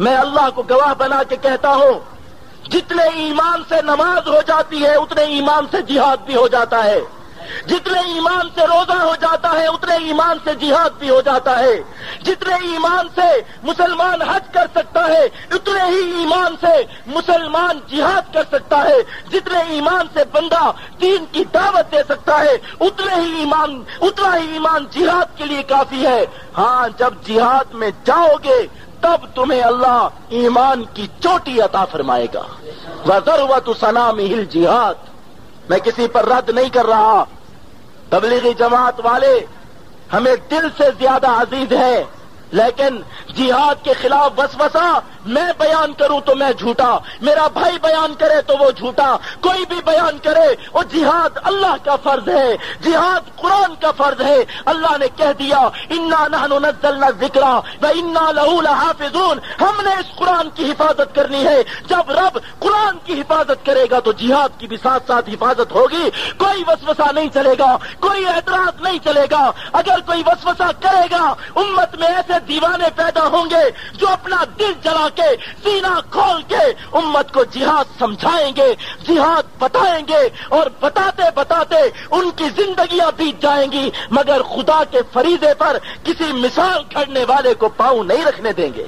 میں اللہ کو گواہ بنا کے کہتا ہوں، جتنے ایمان سے نماز ہو جاتی ہے، اتنے ایمان سے جہاد بھی ہو جاتا ہے۔ جتنے ایمان سے روزہ ہو جاتا ہے، اتنے ایمان سے جہاد بھی ہو جاتا ہے۔ جتنے ایمان سے مسلمان حج کر سکتا ہے ہی ایمان سے مسلمان جہاد کر سکتا ہے، جتنے ایمان سے بندہ دین کی دعوت دے سکتا ہے، اتنے ہی ایمان، اتنا ہی ایمان جہاد کے لیے کافی ہے۔ ہاں جب جہاد میں جاؤ گے، تب تمہیں اللہ ایمان کی چوٹی عطا فرمائے گا۔ وہ ضرورت سنام ہل جہاد میں کسی پر رد نہیں کر رہا۔ تبلیغی جماعت والے، ہمیں دل سے زیادہ عزیز ہے لیکن جہاد کے خلاف وسوسہ میں بیان کروں تو میں جھوٹا، میرا بھائی بیان کرے تو وہ جھوٹا، کوئی بھی بیان کرے وہ جہاد اللہ کا فرض ہے، جہاد قرآن کا فرض ہے۔ اللہ نے کہہ دیا، انا نہ ذکر و انا لہو حافظون ہم نے اس قرآن کی حفاظت کرنی ہے۔ جب رب قرآن کی حفاظت کرے گا تو جہاد کی بھی ساتھ ساتھ حفاظت ہوگی۔ کوئی وسوسہ نہیں چلے گا، کوئی اعتراض نہیں چلے گا۔ اگر کوئی وسوسہ کرے گا، امت میں ایسے دیوانے پیدا ہوں گے جو اپنا دل جلا کے، سینہ کھول کے امت کو جہاد سمجھائیں گے، جہاد بتائیں گے اور بتاتے بتاتے ان کی زندگیاں بیت جائیں گی، مگر خدا کے فریضے پر کسی مثال کھڑنے والے کو پاؤں نہیں رکھنے دیں گے۔